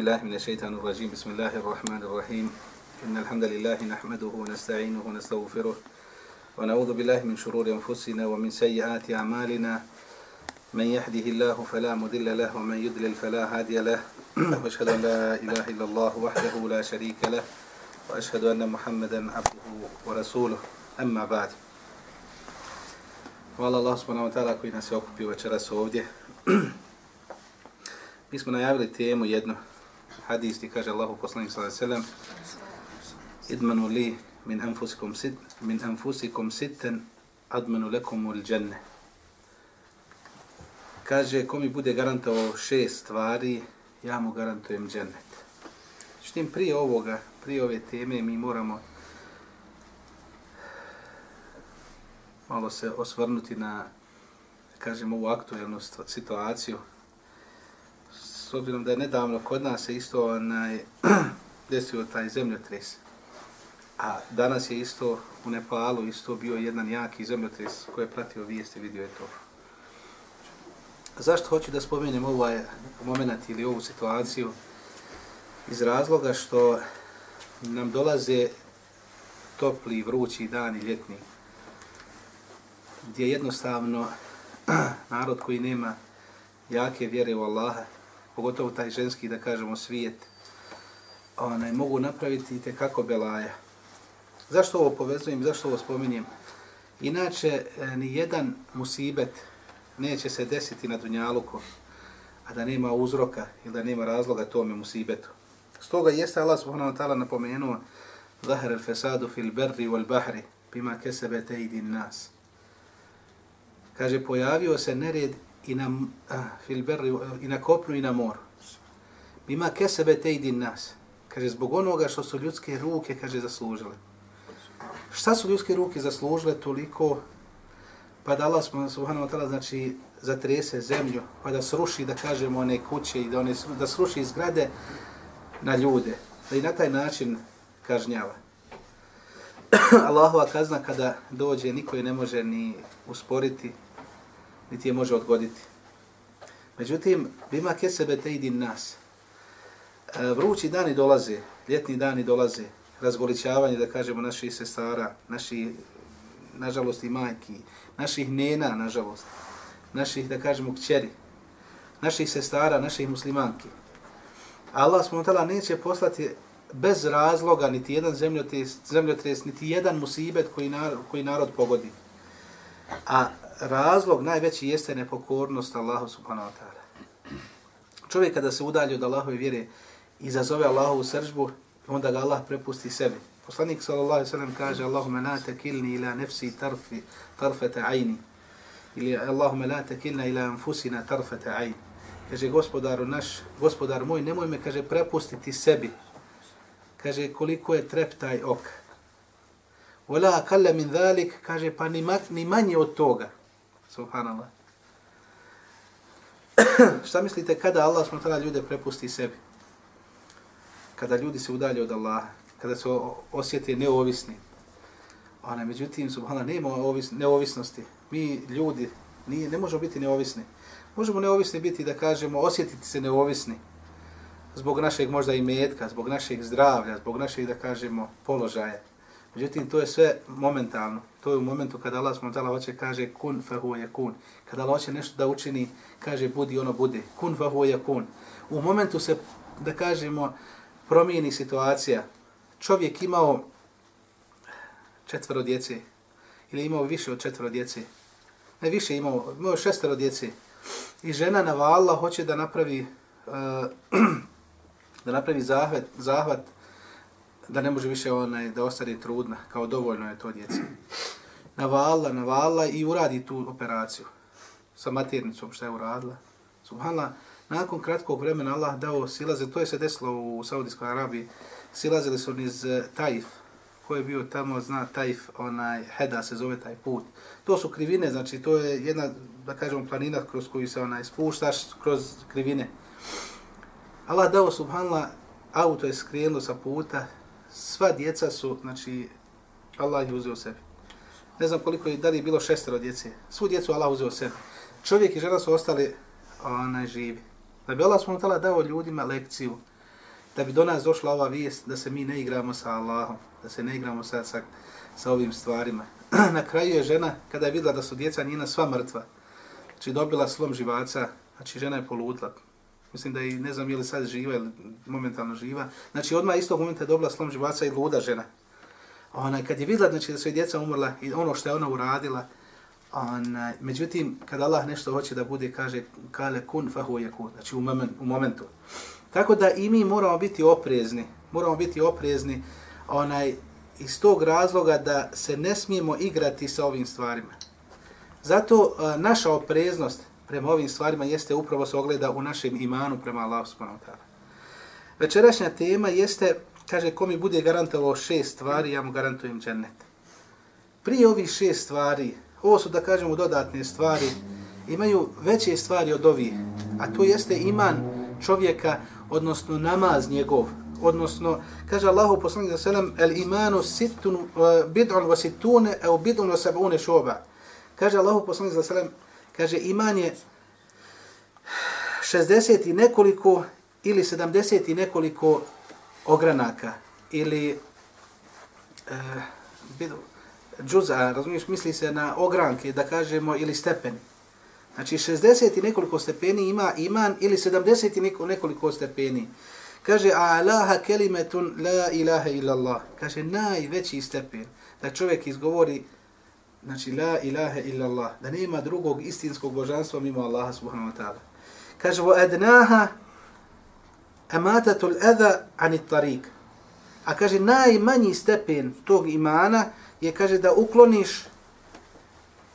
بالله من الشيطان الرجيم. بسم الله الرحمن الرحيم. إن الحمد لله نحمده ونستعينه ونستغفره ونعوذ بالله من شرور أنفسنا ومن سيئات أعمالنا. من يهده الله فلا مضل له ومن يضلل فلا هادي له. وأشهد أن لا إله إلا الله وحده لا شريك له. وأشهد أن محمدا عبده ورسوله. أما بعد. Hvala Allah subhanahu wa ta'ala koji nas je okupio večeras ovdje. Mi smo najavili temu jednu. Hadis gdje kaže Allahu poslanik sallallahu alejhi ve sellem idmanu li min anfusikum sit min anfusikum sitten admanu lakum al janna kaže ko mi bude garantovao šest stvari ja mu garantujem džennet. Što prije ovoga prije ove teme mi moramo malo se osvrnuti na kažemo ovu aktuelnu situaciju s obzirom da je nedavno kod nas se isto onaj, desio taj zemljotres. A danas je isto u Nepalu isto bio jedan jaki zemljotres koji je pratio vijesti, vidio je to. Zašto hoću da spomenem ovaj moment ili ovu situaciju? Iz razloga što nam dolaze topli, vrući dani ljetni, gdje jednostavno narod koji nema jake vjere u Allaha, pogotovo taj ženski, da kažemo, svijet, onaj, mogu napraviti te kako belaja. Zašto ovo povezujem, zašto ovo spominjem? Inače, e, ni jedan musibet neće se desiti na Dunjaluku, a da nema uzroka ili da nema razloga tome musibetu. Stoga jeste Allah subhanahu wa ta'ala napomenuo Zahar al-fesadu fil berri wal bahri bima kesebe teidin nas. Kaže, pojavio se nered i na, uh, fil berri, i na kopnu i na moru. Bima kesebe te idin nas. Kaže, zbog onoga što su ljudske ruke, kaže, zaslužile. Šta su ljudske ruke zaslužile toliko? Pa da Allah subhanahu wa ta'ala, znači, zatrese zemlju, pa da sruši, da kažemo, one kuće i da, one, da sruši zgrade na ljude. Da i na taj način kažnjava. Allahova kazna kada dođe, niko je ne može ni usporiti, niti je može odgoditi. Međutim, bima ke sebe te idin nas. E, vrući dani dolaze, ljetni dani dolaze, razgolićavanje, da kažemo, naših sestara, naši, nažalost, i majki, naših nena, nažalost, naših, da kažemo, kćeri, naših sestara, naših muslimanki. Allah smo tala neće poslati bez razloga niti jedan zemljotres, zemljotres niti jedan musibet koji narod, koji narod pogodi. A razlog najveći jeste nepokornost Allahu subhanahu wa ta'ala. Čovjek kada se udalji od Allahove vjere, izazove Allahovu sržbu, onda ga Allah prepusti sebi. Poslanik sallallahu alejhi ve sellem kaže Allahumma la takilni ila nafsi tarfi tarfata ayni ili Allahumma la takilna ila anfusina tarfata ayn. Kaže gospodaru naš, gospodar moj, nemoj me kaže prepustiti sebi. Kaže koliko je treptaj ok. Wala aqalla min zalik, kaže pa ni, ni manje od toga. Subhanallah. Šta mislite kada Allah smo tada ljude prepusti sebi? Kada ljudi se udalje od Allaha, kada se osjete neovisni. Ona, međutim, subhanallah, nema ovis, neovisnosti. Mi, ljudi, nije, ne možemo biti neovisni. Možemo neovisni biti, da kažemo, osjetiti se neovisni zbog našeg možda i metka, zbog našeg zdravlja, zbog našeg, da kažemo, položaja. Međutim, to je sve momentalno. To je u momentu kada Allah smo tala hoće kaže kun fa huwa yakun. Kada Allah hoće nešto da učini, kaže budi ono bude. Kun fa huwa yakun. U momentu se, da kažemo, promijeni situacija. Čovjek imao četvero djece ili imao više od četvero djece. Ne više imao, imao šestero djece. I žena na vala hoće da napravi uh, da napravi zahvat, zahvat da ne može više onaj da ostane trudna, kao dovoljno je to djeci. Navala, navala i uradi tu operaciju sa maternicom što je uradila. Subhanallah, nakon kratkog vremena Allah dao silaze, to je se desilo u Saudijskoj Arabiji, silazili su niz eh, Taif, ko je bio tamo, zna Taif, onaj, Heda se zove taj put. To su krivine, znači to je jedna, da kažemo, planina kroz koju se onaj spuštaš kroz krivine. Allah dao, subhanallah, auto je skrenulo sa puta, sva djeca su, znači, Allah je uzeo sebi. Ne znam koliko je, da li je bilo šestero djece. Svu djecu Allah uzeo sebi. Čovjek i žena su ostali onaj živi. Da bi Allah smutala dao ljudima lekciju, da bi do nas došla ova vijest da se mi ne igramo sa Allahom, da se ne igramo sa, sa, sa ovim stvarima. na kraju je žena, kada je videla da su djeca njena sva mrtva, znači dobila slom živaca, znači žena je poludla. Mislim da i ne znam je li sad živa ili momentalno živa. Znači odmah istog momenta je dobila slom živaca i luda žena. Ona, kad je vidjela znači, da su djeca umrla i ono što je ona uradila, ona, međutim, kad Allah nešto hoće da bude, kaže, kale kun fahu je kun, znači u, moment, u momentu. Tako da i mi moramo biti oprezni, moramo biti oprezni onaj, iz tog razloga da se ne smijemo igrati sa ovim stvarima. Zato a, naša opreznost prema ovim stvarima jeste upravo se ogleda u našem imanu prema Allahu subhanahu wa ta'ala. Večerašnja tema jeste, kaže, ko mi bude garantovao šest stvari, ja mu garantujem džennet. Prije ovih šest stvari, ovo su da kažemo dodatne stvari, imaju veće stvari od ovih, a to jeste iman čovjeka, odnosno namaz njegov, odnosno, kaže Allahu poslanik za selam, el imanu situn, uh, bid'un wa situne, evo bid'un wa sab'une šoba. Kaže Allahu poslanik za selam, kaže iman je 60 i nekoliko ili 70 i nekoliko ogranaka ili e, bidu, džuza, razumiješ, misli se na ogranke, da kažemo, ili stepeni. Znači 60 i nekoliko stepeni ima iman ili 70 i nekoliko stepeni. Kaže, a alaha kelimetun la ilaha illallah. Kaže, najveći stepen da čovjek izgovori, znači la ilaha illa Allah, da nema drugog istinskog božanstva mimo Allaha subhanahu wa ta'ala. Kaže, wa adnaha amatatul adha anit tarik. A kaže, najmanji stepen tog imana je, kaže, da ukloniš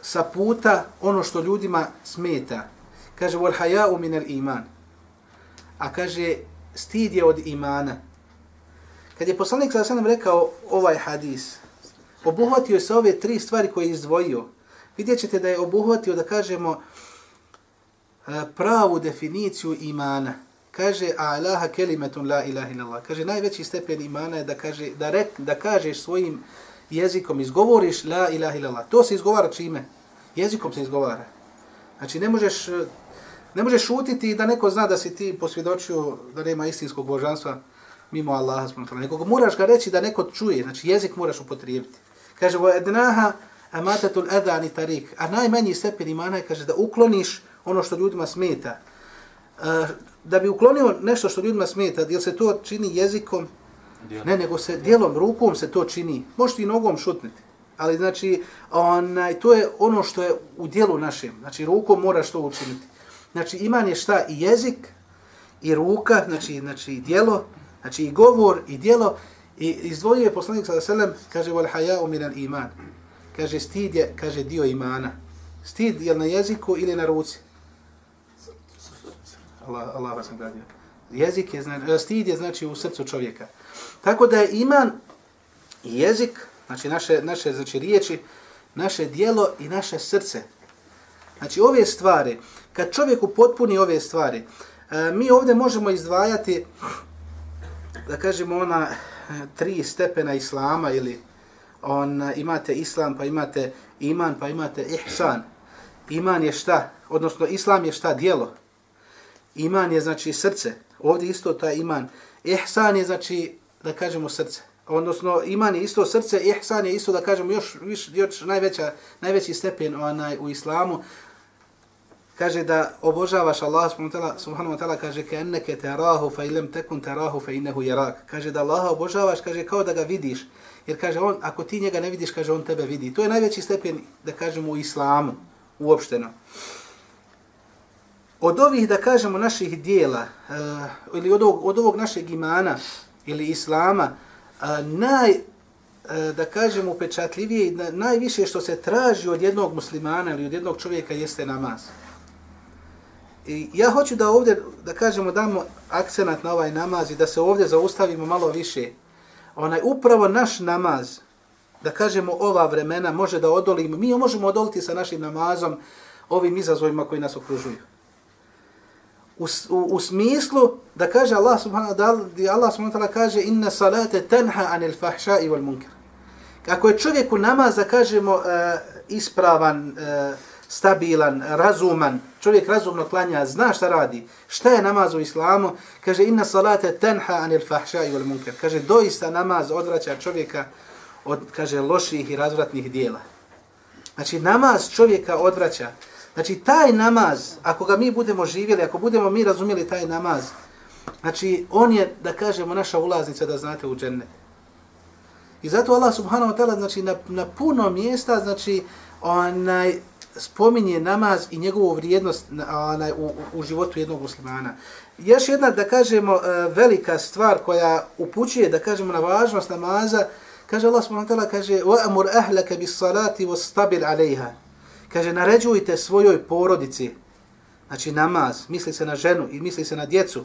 sa puta ono što ljudima smeta. Kaže, wal haya'u min al iman. A kaže, stid je od imana. Kad je poslanik sada sam rekao ovaj hadis, obuhvatio se ove tri stvari koje je izdvojio. Vidjet ćete da je obuhvatio, da kažemo, e, pravu definiciju imana. Kaže, a alaha kelimetun la ilaha illallah. Kaže, najveći stepen imana je da, kaže, da, rek, da kažeš svojim jezikom, izgovoriš la ilaha illallah. To se izgovara čime? Jezikom se izgovara. Znači, ne možeš Ne možeš šutiti da neko zna da si ti posvjedočio da nema istinskog božanstva mimo Allaha subhanahu Nekog moraš ga reći da neko čuje, znači jezik moraš upotrijebiti. Kaže wa adnaha amatatul adani tarik. A najmanji stepen imana je kaže da ukloniš ono što ljudima smeta. Da bi uklonio nešto što ljudima smeta, jel se to čini jezikom? Dijelom. Ne, nego se dijelom, rukom se to čini. Možeš i nogom šutniti. Ali znači, onaj, to je ono što je u dijelu našem. Znači, rukom moraš to učiniti. Znači iman je šta? I jezik, i ruka, znači, znači i dijelo, znači i govor, i dijelo. I izdvojio je poslanik sada selem, kaže wal haya'u min al iman. Kaže stid je, kaže dio imana. Stid je na jeziku ili na ruci? Allah, Allah vas nagradio. Jezik je, znači, stid je znači u srcu čovjeka. Tako da je iman i jezik, znači naše, naše znači, riječi, naše dijelo i naše srce. Znači ove stvari, kad čovjek upotpuni ove stvari, e, mi ovdje možemo izdvajati, da kažemo ona, eh, tri stepena islama ili on eh, imate islam pa imate iman pa imate ihsan. Iman je šta? Odnosno islam je šta? djelo. Iman je znači srce. Ovdje isto taj iman. Ihsan je znači da kažemo srce. Odnosno iman je isto srce, ihsan je isto da kažemo još, još, još najveća, najveći stepen onaj, u islamu kaže da obožavaš Allah subhanahu wa ta'ala, kaže ke enneke terahu fa ilem tekun terahu fa innehu jerak. Kaže da Allaha obožavaš, kaže kao da ga vidiš. Jer kaže on, ako ti njega ne vidiš, kaže on tebe vidi. To je najveći stepen, da kažemo, u islamu, uopšteno. Od ovih, da kažemo, naših dijela, uh, ili od ovog, od ovog našeg imana, ili islama, uh, naj, uh, da kažemo, upečatljivije, najviše što se traži od jednog muslimana ili od jednog čovjeka jeste namaz. I ja hoću da ovdje, da kažemo, damo akcenat na ovaj namaz i da se ovdje zaustavimo malo više. Onaj, upravo naš namaz, da kažemo ova vremena, može da odolimo. Mi možemo odoliti sa našim namazom ovim izazovima koji nas okružuju. U, u, u smislu da kaže Allah subhanahu wa ta'ala, Allah subhanahu wa ta'ala kaže inna salate tanha anil fahša i wal munkar. Kako je čovjeku namaz, da kažemo, uh, ispravan, uh, stabilan, razuman, čovjek razumno klanja, zna šta radi, šta je namaz u islamu, kaže inna salate tenha anil fahša i munker. Kaže doista namaz odvraća čovjeka od, kaže, loših i razvratnih dijela. Znači namaz čovjeka odvraća. Znači taj namaz, ako ga mi budemo živjeli, ako budemo mi razumjeli taj namaz, znači on je, da kažemo, naša ulaznica da znate u džennet. I zato Allah subhanahu wa ta'ala znači na, na puno mjesta znači onaj spominje namaz i njegovu vrijednost onaj, u, u životu jednog muslimana. Još jedna, da kažemo, e, velika stvar koja upućuje, da kažemo, na važnost namaza, kaže Allah subhanahu wa ta'ala, kaže وَأَمُرْ أَهْلَكَ بِالصَّلَاتِ وَسْتَبِرْ عَلَيْهَا Kaže, naređujte svojoj porodici, znači namaz, misli se na ženu i misli se na djecu,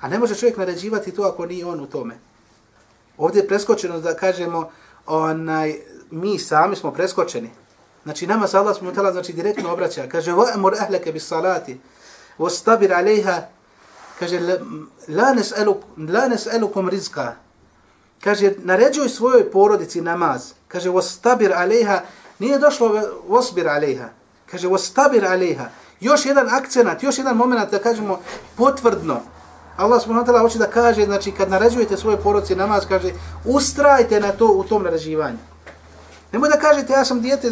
a ne može čovjek naređivati to ako nije on u tome. Ovdje je preskočeno da kažemo, onaj, mi sami smo preskočeni. Znači nama se Allah smo znači direktno obraća. Kaže, va'amur ahlaka bis salati, wastabir 'alayha." kaže, la nes'elukum rizka. Kaže, naređuj svojoj porodici namaz. Kaže, wastabir 'alayha." nije došlo wasbir 'alayha. Kaže, wastabir 'alayha." Još jedan akcenat, još jedan momenat da kažemo potvrdno. Allah subhanahu wa ta'ala hoće da kaže, znači kad naređujete svoje porodici namaz, kaže ustrajte na to u tom naređivanju. Nemoj da kažete ja sam dijete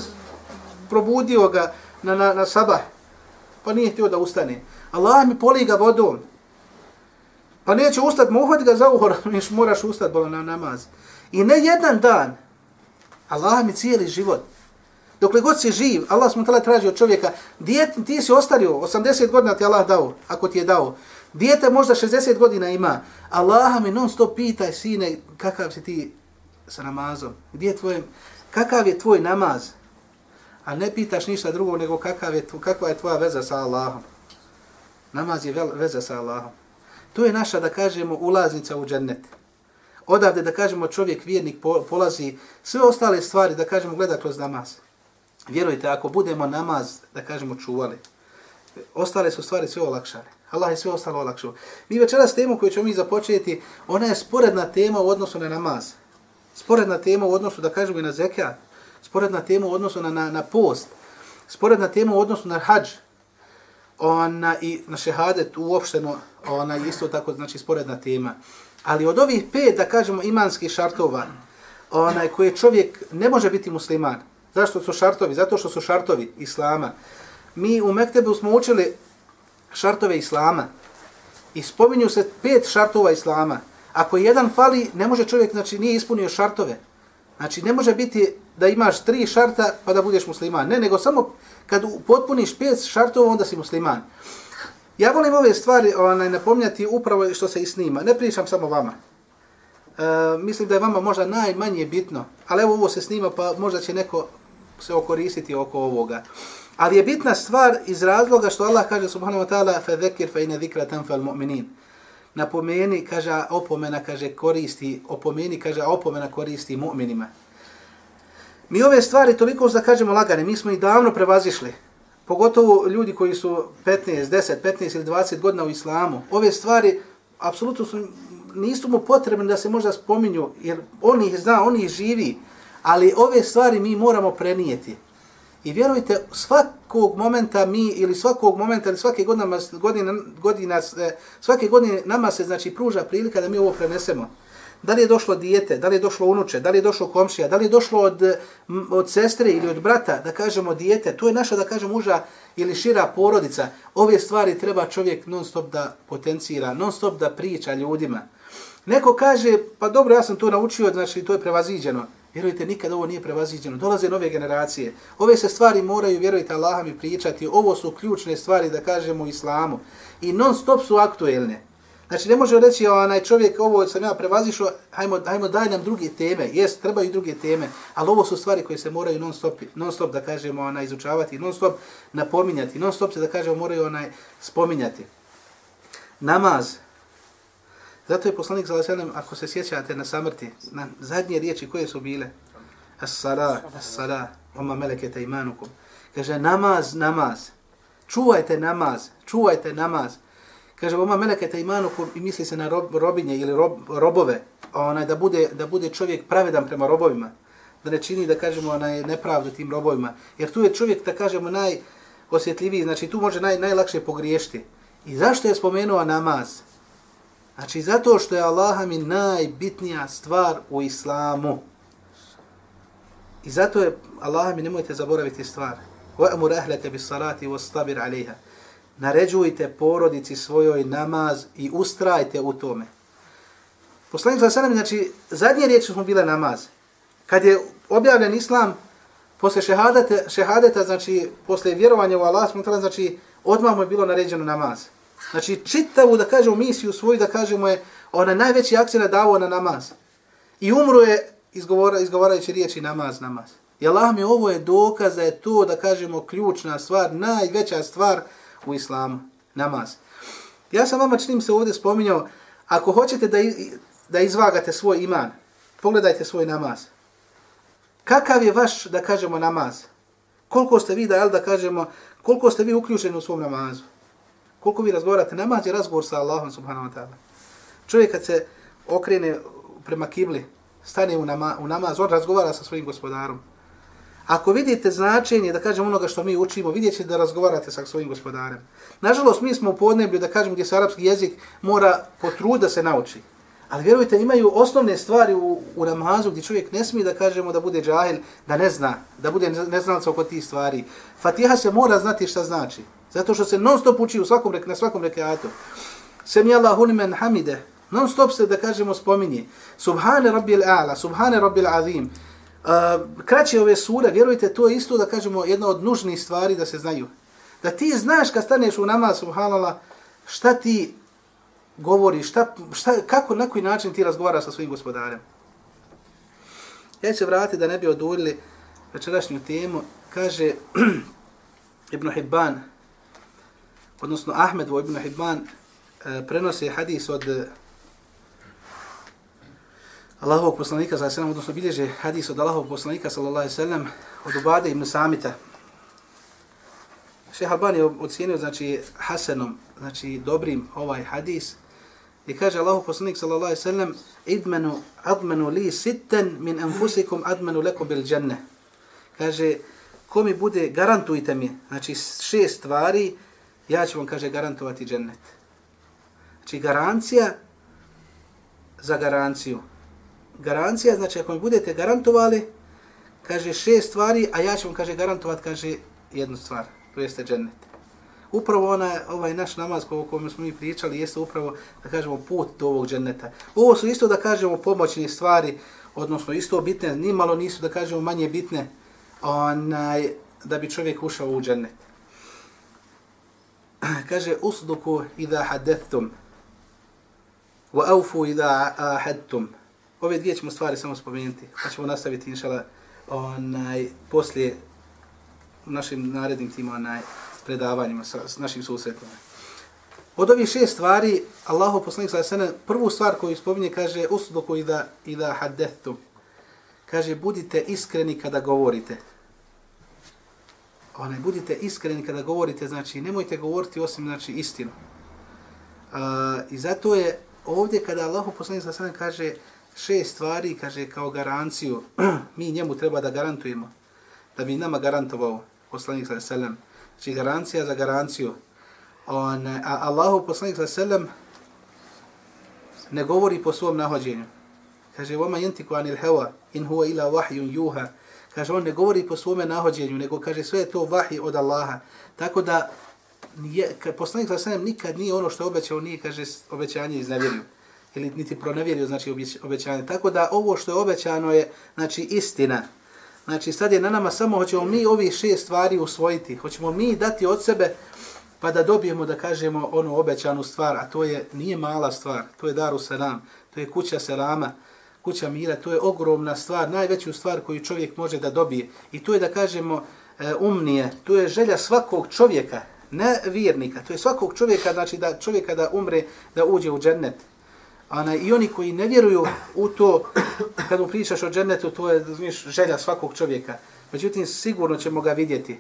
probudio ga na, na, na sabah, pa nije htio da ustane. Allah mi poli ga vodom. Pa neće ustati, mu uhvati ga za uhor, moraš ustati na namaz. I ne jedan dan, Allah mi cijeli život. Dokle god si živ, Allah smo tala traži od čovjeka, dijete, ti si ostario, 80 godina ti Allah dao, ako ti je dao. Dijete možda 60 godina ima. Allah mi non stop pitaj, sine, kakav si ti sa namazom? Gdje je tvoj, kakav je tvoj namaz? A ne pitaš ništa drugo nego kakav je, kakva je tvoja veza sa Allahom. Namaz je veza sa Allahom. To je naša, da kažemo, ulaznica u džennet. Odavde, da kažemo, čovjek, vjernik, polazi sve ostale stvari, da kažemo, gleda kroz namaz. Vjerujte, ako budemo namaz, da kažemo, čuvali, ostale su stvari sve olakšane. Allah je sve ostalo olakšao. Mi večeras temu koju ćemo mi započeti, ona je sporedna tema u odnosu na namaz. Sporedna tema u odnosu, da kažemo, i na zekat. Sporedna tema u odnosu na, na, na post. Sporedna tema u odnosu na hađ. Ona, I na šehadet uopšteno, ona isto tako, znači, sporedna tema. Ali od ovih pet, da kažemo, imanskih šartova, onaj koji čovjek ne može biti musliman. Zašto su šartovi? Zato što su šartovi islama. Mi u Mektebu smo učili šartove islama i spominju se pet šartova islama. Ako jedan fali, ne može čovjek, znači nije ispunio šartove. Znači ne može biti da imaš tri šarta pa da budeš musliman. Ne, nego samo kad potpuniš pet šartova, onda si musliman. Ja volim ove stvari onaj, napomnjati upravo što se i snima. Ne pričam samo vama. E, mislim da je vama možda najmanje bitno, ali evo ovo se snima pa možda će neko se okoristiti oko ovoga. Ali je bitna stvar iz razloga što Allah kaže subhanahu wa ta'ala fa dhekir fa ina dhikra mu'minin. Napomeni, kaže, opomena, kaže, koristi, opomeni, kaže, opomena koristi mu'minima. Mi ove stvari toliko da kažemo lagane, mi smo i davno prevazišli. Pogotovo ljudi koji su 15, 10, 15 ili 20 godina u islamu. Ove stvari apsolutno su, nisu mu potrebne da se možda spominju, jer on ih zna, on ih živi. Ali ove stvari mi moramo prenijeti. I vjerujte, svakog momenta mi, ili svakog momenta, ili svake godine, godine, godina, e, svake godine nama se znači pruža prilika da mi ovo prenesemo. Da li je došlo dijete, da li je došlo unuče, da li je došlo komšija, da li je došlo od, od sestre ili od brata, da kažemo dijete, to je naša, da kažem, uža ili šira porodica. Ove stvari treba čovjek non stop da potencira, non stop da priča ljudima. Neko kaže, pa dobro, ja sam to naučio, znači to je prevaziđeno. Vjerujte, nikad ovo nije prevaziđeno. Dolaze nove generacije. Ove se stvari moraju, vjerujte, Allaha mi pričati. Ovo su ključne stvari, da kažemo, u islamu. I non stop su aktuelne. Znači, ne može reći, onaj čovjek, ovo sam ja prevazišao, hajmo, hajmo daj nam druge teme. Jes, trebaju i druge teme. Ali ovo su stvari koje se moraju non stop, non stop da kažemo, onaj, izučavati, non stop napominjati, non stop se, da kažemo, moraju onaj spominjati. Namaz, Zato je poslanik za Aleyhisselam, ako se sjećate na samrti, na zadnje riječi koje su bile, as-sala, as-sala, oma melekete imanukum, kaže namaz, namaz, čuvajte namaz, čuvajte namaz, kaže oma melekete imanukum i misli se na rob, robinje ili rob, robove, onaj, da, bude, da bude čovjek pravedan prema robovima, da ne čini, da kažemo, onaj, nepravdu tim robovima, jer tu je čovjek, da kažemo, naj, osjetljiviji, znači tu može naj, najlakše pogriješiti. I zašto je spomenuo namaz? Znači zato što je Allaha mi najbitnija stvar u islamu. I zato je Allaha mi nemojte zaboraviti stvar. Wa'mur أَهْلَكَ bis salati عَلَيْهَا. Naređujte porodici svojoj namaz i ustrajte u tome. Poslanik sa alejhi znači zadnje riječi smo bile namaz. Kad je objavljen islam posle šehadeta, šehadeta znači posle vjerovanja u Allah, smo znači odmah mu je bilo naređeno namaz. Znači čitavu da kažemo misiju svoju da kažemo je ona najveći akcija dao na namaz. I umro je izgovora, izgovarajući riječi namaz, namaz. I Allah mi ovo je dokaz da je to, da kažemo, ključna stvar, najveća stvar u islamu, namaz. Ja sam vama činim se ovdje spominjao, ako hoćete da, da izvagate svoj iman, pogledajte svoj namaz. Kakav je vaš, da kažemo, namaz? Koliko ste vi, da, da kažemo, koliko ste vi uključeni u svom namazu? Koliko vi razgovarate? Namaz je razgovor sa Allahom, subhanahu wa ta'ala. Čovjek kad se okrene prema kibli, stane u, nama, u namaz, on razgovara sa svojim gospodarom. Ako vidite značenje, da kažem onoga što mi učimo, vidjet ćete da razgovarate sa svojim gospodarem. Nažalost, mi smo u podneblju, da kažem, gdje se arapski jezik mora potrud da se nauči. Ali vjerujte, imaju osnovne stvari u, u namazu gdje čovjek ne smije da kažemo da bude džahil, da ne zna, da bude neznalca oko tih stvari. Fatiha se mora znati šta znači. Zato što se non stop uči u svakom, na svakom rekiatu. Semi Allahu limen hamide. Non stop se da kažemo spominje. Subhane rabbil a'la, subhane rabbil azim. Uh, kraće ove sure, vjerujte, to je isto da kažemo jedna od nužnih stvari da se znaju. Da ti znaš kad staneš u namaz, subhanallah, šta ti govoriš, šta, šta, kako, na koji način ti razgovaraš sa svojim gospodarem. Ja ću vratiti da ne bi odurili večerašnju temu. Kaže Ibn Hibban, odnosno Ahmed ibn Hibban, e, prenosi hadis od e, Allahovog poslanika sallallahu alejhi odnosno bilježe hadis od Allahovog poslanika sallallahu alejhi ve sellem od Ubade ibn Samita. Šejh Albani je znači hasanom, znači dobrim ovaj hadis. I kaže Allahov poslanik sallallahu alejhi ve sellem idmanu admanu li sitten min anfusikum admanu lakum bil janna. Kaže ko mi bude garantujte mi, znači šest stvari, ja ću vam kaže garantovati džennet. Znači garancija za garanciju garancija, znači ako mi budete garantovali, kaže šest stvari, a ja ću vam, kaže, garantovati, kaže, jednu stvar, to jeste džennet. Upravo ona, ovaj naš namaz o kojem smo mi pričali, jeste upravo, da kažemo, put do ovog dženneta. Ovo su isto, da kažemo, pomoćne stvari, odnosno isto bitne, ni malo nisu, da kažemo, manje bitne, onaj, da bi čovjek ušao u džennet. Kaže, usduku idha hadethtum, wa aufu idha ahadtum, ove dvije ćemo stvari samo spomenuti, pa ćemo nastaviti inšala onaj, poslije u našim narednim tim onaj, predavanjima sa, s našim susretima. Od ovih šest stvari, Allahu poslanik sallallahu alejhi prvu stvar koju spominje kaže usduku ida ida hadethu. Kaže budite iskreni kada govorite. Pa One budite iskreni kada govorite, znači nemojte govoriti osim znači istinu. Uh, I zato je ovdje kada Allahu poslanik sallallahu sada kaže šest stvari, kaže, kao garanciju, mi njemu treba da garantujemo, da bi nama garantovao poslanik sa selem. Znači, garancija za garanciju. On, a Allahu poslanik sa selem ne govori po svom nahođenju. Kaže, vama jentiku anil hewa, in huwa ila wahjun juha. Kaže, on ne govori po svome nahođenju, nego kaže, sve je to vahi od Allaha. Tako da, nije, poslanik sa nikad nije ono što je obećao, nije, kaže, obećanje iznevjerio ili niti pronevjerio znači obećanje. Tako da ovo što je obećano je znači istina. Znači sad je na nama samo hoćemo mi ovi šest stvari usvojiti. Hoćemo mi dati od sebe pa da dobijemo da kažemo onu obećanu stvar, a to je nije mala stvar, to je daru selam, to je kuća selama, kuća mira, to je ogromna stvar, najveću stvar koju čovjek može da dobije. I to je da kažemo e, umnije, to je želja svakog čovjeka, ne vjernika, to je svakog čovjeka, znači da čovjeka da umre, da uđe u džennet. Ana, I oni koji ne vjeruju u to, kad mu pričaš o džennetu, to je znači, želja svakog čovjeka. Međutim, sigurno ćemo ga vidjeti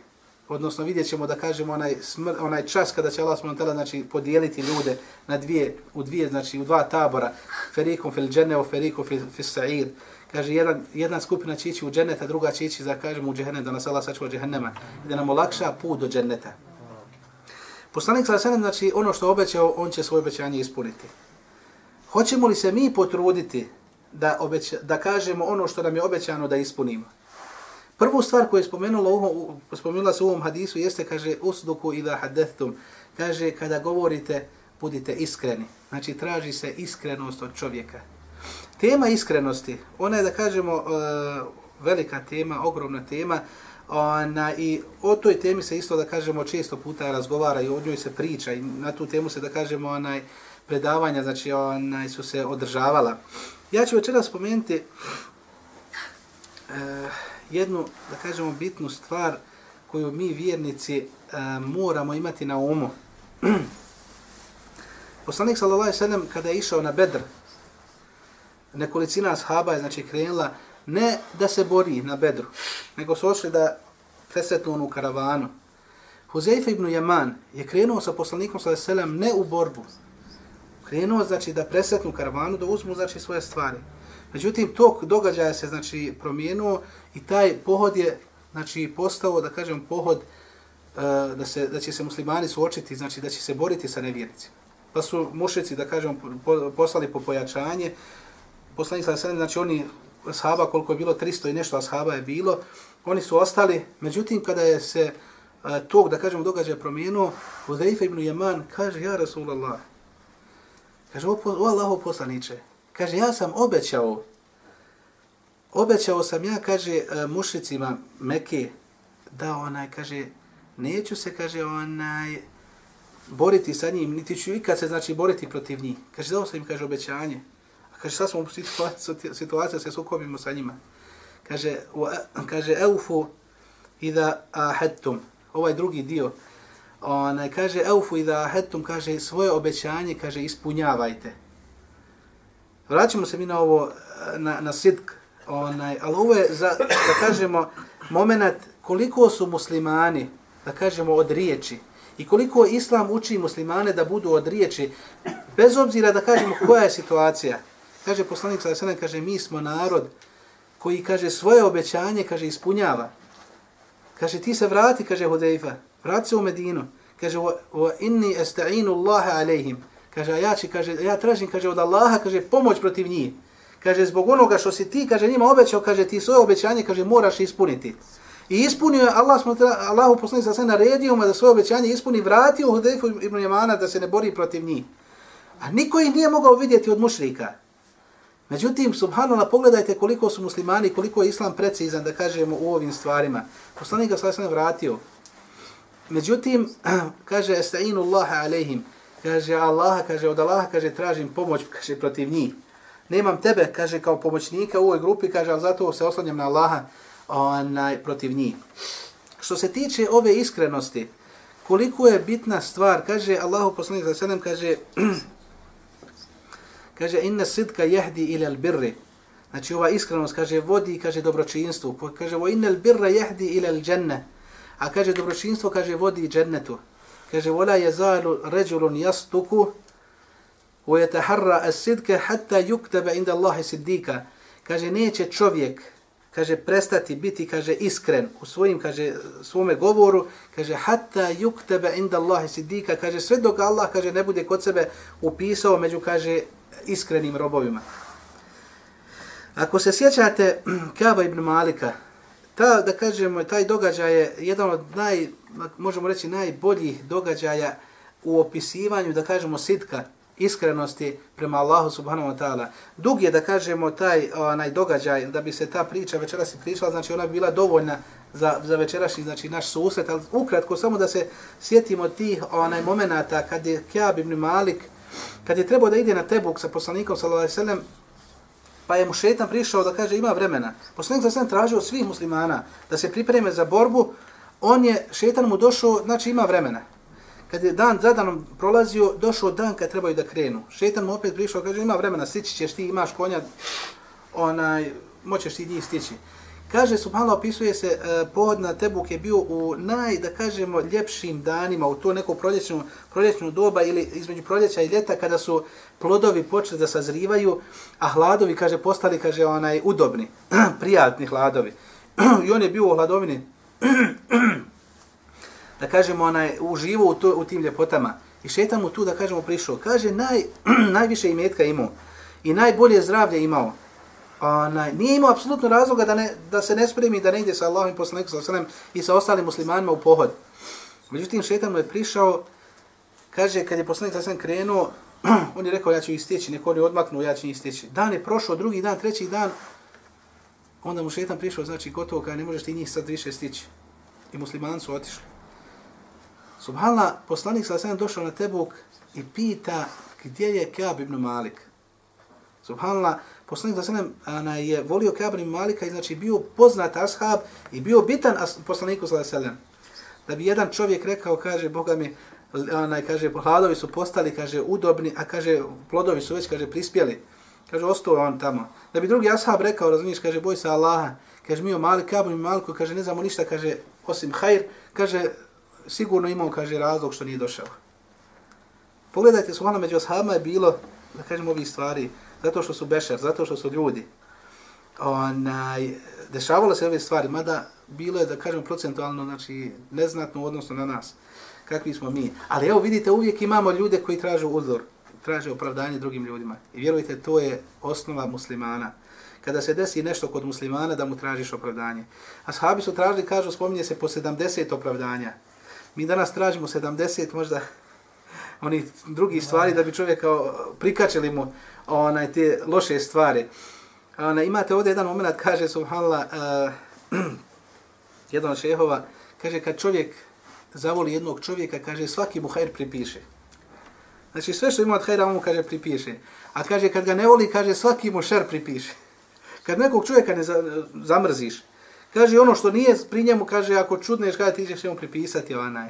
odnosno vidjet ćemo da kažemo onaj, smr, onaj čas kada će Allah s.w.t. znači podijeliti ljude na dvije, u dvije, znači u dva tabora, ferikum fil džene, o ferikum fil, fil sa'ir. Kaže, jedan, jedna skupina će ići u dženeta, druga će ići za, kažemo, u džehennem, da nas Allah sačuva džehennema, i da nam olakša put do dženeta. Poslanik sa sallam, znači ono što obećao, on će svoje obećanje ispuniti. Hoćemo li se mi potruditi da, obeća, da kažemo ono što nam je obećano da ispunimo? Prvu stvar koju je spomenula, spomenula se u ovom hadisu jeste, kaže, usduku ila hadethtum. Kaže, kada govorite, budite iskreni. Znači, traži se iskrenost od čovjeka. Tema iskrenosti, ona je, da kažemo, e, velika tema, ogromna tema, Ona, I o toj temi se isto, da kažemo, često puta razgovara i o njoj se priča i na tu temu se, da kažemo, onaj, predavanja, znači, onaj, su se održavala. Ja ću večera spomenuti uh, jednu, da kažemo, bitnu stvar koju mi vjernici uh, moramo imati na umu. Poslanik sallallahu alejhi ve sellem kada je išao na Bedr, nekolicina ashaba je znači krenula ne da se bori na Bedru, nego su ošli da presretnu onu karavanu. Huzeyfe ibn Yaman je krenuo sa poslanikom sallallahu alejhi ve sellem ne u borbu. Krenuo znači da presretnu karavanu, da uzmu znači svoje stvari. Međutim, tok događaja se znači promijenuo i taj pohod je znači postao, da kažem, pohod e, da, se, da će se muslimani suočiti, znači da će se boriti sa nevjernicima. Pa su mušici, da kažem, po, poslali po pojačanje. Poslanik sa sredem, znači oni ashaba, koliko je bilo, 300 i nešto ashaba je bilo, oni su ostali. Međutim, kada je se e, uh, tog, da kažem, događaja promijenuo, Hudejfa ibn Yaman kaže, ja Rasulallah, kaže, o, o Allaho poslaniče, Kaže, ja sam obećao, obećao sam ja, kaže, e, mušicima Meke, da onaj, kaže, neću se, kaže, onaj, boriti sa njim, niti ću ikad se, znači, boriti protiv njih. Kaže, dao sam im, kaže, obećanje. A kaže, sad smo u situaciji, situacija se sukobimo sa njima. Kaže, u, e, kaže, eufu i da ovaj drugi dio, onaj, kaže, eufu ida da kaže, svoje obećanje, kaže, ispunjavajte. Vraćamo se mi na ovo, na, na sidk, onaj, ali ovo je, za, da kažemo, moment koliko su muslimani, da kažemo, od riječi i koliko islam uči muslimane da budu od riječi, bez obzira da kažemo koja je situacija. Kaže poslanik sada sada, kaže, mi smo narod koji, kaže, svoje obećanje, kaže, ispunjava. Kaže, ti se vrati, kaže Hudejfa, vrati se u Medinu. Kaže, wa inni esta'inu Allahe alejhim. Kaže, ja, će, kaže, ja tražim, kaže, od Allaha, kaže, pomoć protiv njih. Kaže, zbog onoga što si ti, kaže, njima obećao, kaže, ti svoje obećanje, kaže, moraš ispuniti. I ispunio je, Allah smo, Allahu poslani sa sve naredio mu da svoje obećanje ispuni, vratio Hudejfu ibn Jemana da se ne bori protiv njih. A niko ih nije mogao vidjeti od mušrika. Međutim, subhanallah, pogledajte koliko su muslimani, koliko je islam precizan, da kažemo, u ovim stvarima. Poslanik ga sve vratio. Međutim, kaže, esta'inu Allahe alejhim, kaže Allah, kaže od Allaha, kaže tražim pomoć, kaže protiv njih. Nemam tebe, kaže kao pomoćnika u ovoj grupi, kaže al zato se oslanjam na Allaha onaj, protiv njih. Što se tiče ove iskrenosti, koliko je bitna stvar, kaže Allahu poslanik za sedem, kaže kaže inna sidka jehdi ila al birri. Znači ova iskrenost kaže vodi kaže dobročinstvu. Kaže wa inna al birra jehdi ila aljanna. A kaže dobročinstvo kaže vodi džennetu kaže wala yazalu rajulun yastuku wa yataharra as-sidka hatta yuktaba inda Allahi siddika. kaže neće čovjek kaže prestati biti kaže iskren u svojim kaže svome govoru. Kaže hatta yuktaba inda Allahi siddiqa. Kaže sve dok Allah kaže ne bude kod sebe upisao među kaže iskrenim robovima. Ako se sjećate Kaba ibn Malika ta da kažemo taj događaj je jedan od naj možemo reći, najboljih događaja u opisivanju, da kažemo, sitka, iskrenosti prema Allahu subhanahu wa ta'ala. Dug je, da kažemo, taj onaj događaj, da bi se ta priča večeras pričala, znači ona bi bila dovoljna za, za večerašnji, znači naš susret, ali ukratko, samo da se sjetimo tih onaj momenata kad je Kjab ibn Malik, kad je trebao da ide na Tebuk sa poslanikom, sallallahu alaihi sellem pa je mu šetan prišao da kaže ima vremena. Poslanik za sam tražio svih muslimana da se pripreme za borbu, on je, šetan mu došao, znači ima vremena. Kad je dan za danom prolazio, došao dan kad trebaju da krenu. Šetan mu opet prišao, kaže ima vremena, stići ćeš ti, imaš konja, onaj, moćeš ti njih stići. Kaže, subhanallah, opisuje se, e, pohod na Tebuk je bio u naj, da kažemo, ljepšim danima, u to neko proljećnu, proljećnu doba ili između proljeća i ljeta, kada su plodovi počeli da sazrivaju, a hladovi, kaže, postali, kaže, onaj, udobni, prijatni hladovi. I on je bio u hladovini, da kažemo, onaj, uživo u, to, u tim ljepotama. I šetan mu tu, da kažemo, prišao. Kaže, naj, najviše imetka imao i najbolje zdravlje imao onaj, nije imao apsolutno razloga da, ne, da se ne spremi da ne ide sa Allahom i poslanikom sa i sa ostalim muslimanima u pohod. Međutim, šetan mu je prišao, kaže, kad je poslanik sa krenuo, on je rekao, ja ću isteći, neko on je odmaknuo, ja ću isteći. Dan je prošao, drugi dan, treći dan, onda mu šetan prišao, znači, gotovo, kada ne možeš ti njih sad više stići. I muslimani su otišli. Subhanallah, poslanik sa sam došao na Tebuk i pita gdje je Kaab ibn Malik. Subhanallah, poslanik za sallam je volio Kabrin Malika i znači bio poznat ashab i bio bitan as, poslaniku za sallam. Da bi jedan čovjek rekao, kaže, Boga mi, onaj, kaže, hladovi su postali, kaže, udobni, a kaže, plodovi su već, kaže, prispjeli. Kaže, ostao on tamo. Da bi drugi ashab rekao, razumiješ, kaže, boj se Allaha. Kaže, mi o mali Kaab ibn Maliku, kaže, ne znamo ništa, kaže, osim hajr, kaže, sigurno imao, kaže, razlog što nije došao. Pogledajte, su ono među ashabima je bilo, da kažem, ovih stvari, zato što su bešer, zato što su ljudi. Onaj, dešavalo se ove stvari, mada bilo je, da kažem, procentualno, znači, neznatno u odnosu na nas, kakvi smo mi. Ali evo, vidite, uvijek imamo ljude koji traže uzor, traže opravdanje drugim ljudima. I vjerujte, to je osnova muslimana. Kada se desi nešto kod muslimana, da mu tražiš opravdanje. A sahabi su tražili, kažu, spominje se po 70 opravdanja. Mi danas tražimo 70, možda oni drugi stvari da bi čovjek kao prikačili mu onaj te loše stvari. Ona imate ovdje jedan moment kaže subhanallah uh, jedan od šehova kaže kad čovjek zavoli jednog čovjeka kaže svaki mu hajr pripiše. Znači sve što ima od hajra mu kaže pripiše. A kaže kad ga ne voli kaže svaki mu šer pripiše. Kad nekog čovjeka ne zamrziš kaže ono što nije pri njemu kaže ako čudneš kada ti ćeš njemu pripisati onaj.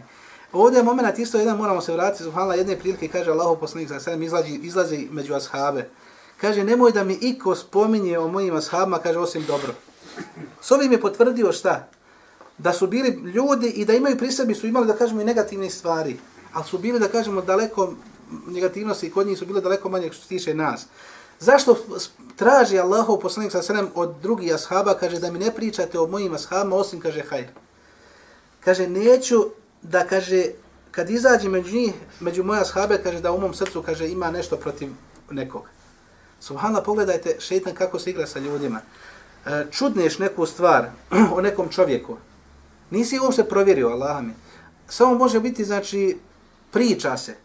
Ovdje je moment isto jedan, moramo se vratiti, subhanallah, jedne prilike, kaže Allahu poslanik sa sedem, izlazi, izlazi među ashabe. Kaže, nemoj da mi iko spominje o mojim ashabima, kaže, osim dobro. S ovim je potvrdio šta? Da su bili ljudi i da imaju pri sebi, su imali, da kažemo, i negativne stvari. Ali su bili, da kažemo, daleko, negativnosti kod njih su bile daleko manje što tiče nas. Zašto traži Allahu poslanik sa sedem od drugih ashaba, kaže, da mi ne pričate o mojim ashabima, osim, kaže, hajr. Kaže, neću da kaže, kad izađe među njih, među moja shabe, kaže da u mom srcu, kaže, ima nešto protiv nekog. Subhanallah, pogledajte šeitan kako se igra sa ljudima. E, čudneš neku stvar o nekom čovjeku. Nisi uopšte provjerio, Allah mi. Samo može biti, znači, priča se.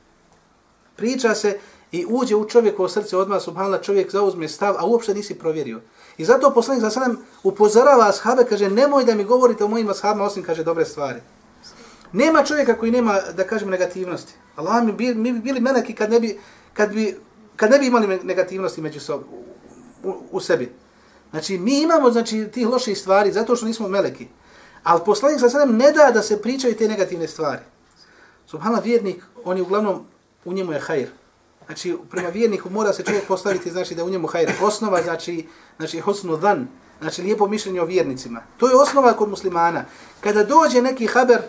Priča se i uđe u čovjekovo srce odmah, subhanallah, čovjek zauzme stav, a uopšte nisi provjerio. I zato poslanik za sadem upozorava ashabe, kaže, nemoj da mi govorite o mojim ashabima, osim, kaže, dobre stvari. Nema čovjeka koji nema, da kažemo, negativnosti. Allah mi, bi, mi bi bili meleki kad ne bi, kad bi, kad ne bi imali negativnosti među sob, u, u, sebi. Znači, mi imamo znači, tih loših stvari zato što nismo meleki. Ali poslanik sa sredem ne da da se pričaju te negativne stvari. Subhanallah, vjernik, on je uglavnom, u njemu je hajr. Znači, prema vjerniku mora se čovjek postaviti, znači da u njemu hajr. Osnova, znači, znači hosnu dan, znači lijepo mišljenje o vjernicima. To je osnova kod muslimana. Kada dođe neki haber,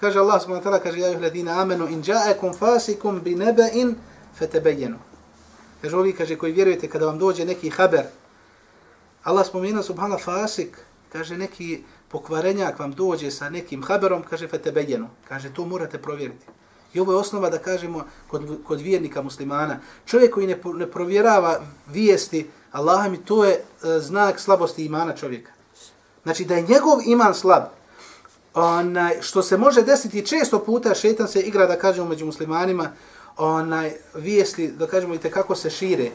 Kaže Allah subhanahu wa ta'ala, kaže, ja ih ladina amenu, in ja'akum fasikum bi nebe'in fetebejenu. Kaže, ovi, kaže, koji vjerujete kada vam dođe neki haber, Allah spomenuo subhanahu fasik, kaže, neki pokvarenjak vam dođe sa nekim haberom, kaže, fetebejenu. Kaže, to morate provjeriti. I ovo je osnova da kažemo kod, kod vjernika muslimana. Čovjek koji ne, ne provjerava vijesti, Allah mi to je e, znak slabosti imana čovjeka. Znači da je njegov iman slab, onaj, što se može desiti često puta, šetan se igra, da kažemo, među muslimanima, onaj, vijesti, da kažemo, i kako se šire.